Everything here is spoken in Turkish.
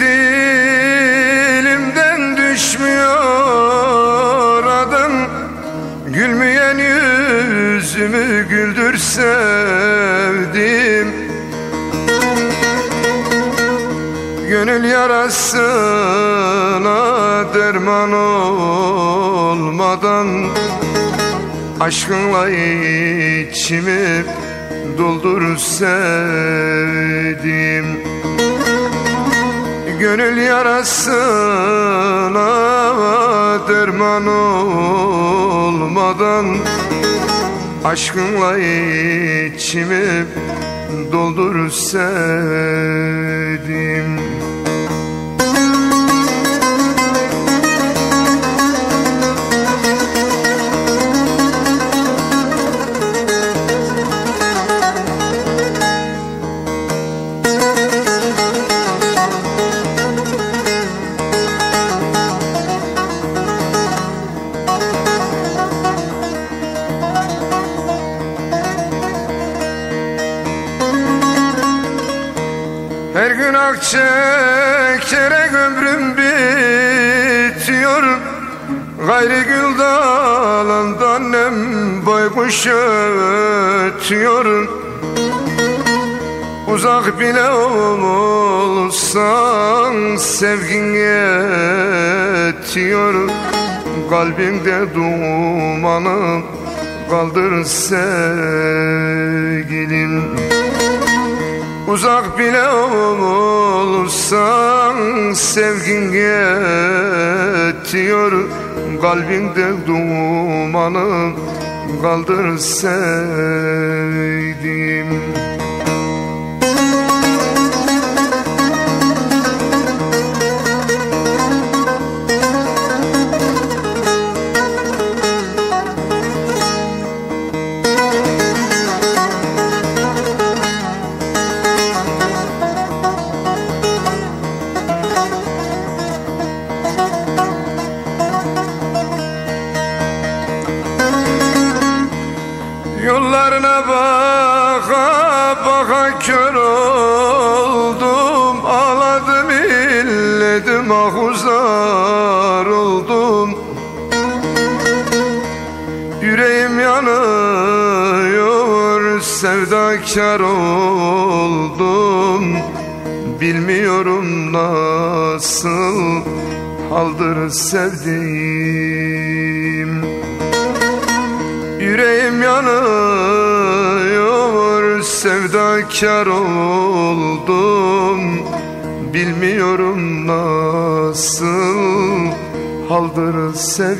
dilimden düşmüyor adım. Gülmeyen yüzümü güldür sevdim. Gönül yarasına derman olmadan Aşkınla içimi doldur sevdim Gönül yarasına derman olmadan Aşkınla içimi doldur sevdim Her gün ak çekerek ömrüm bitiyor. Gayri gül dalında annem baykuş ötüyor. Uzak bile olsan sevgin yetiyor. Kalbimde dumanı kaldır sevgilim Uzak bile olsan sevgin yetiyor. Kalbinde dumanı kaldır sevdim Yollarına baka baka kör oldum. Ağladım illedim ahuzar oldum. Yüreğim yanıyor sevdakar oldum. Bilmiyorum nasıl haldır sevdiğim sevdakar oldum. Bilmiyorum nasıl haldır sevgilim.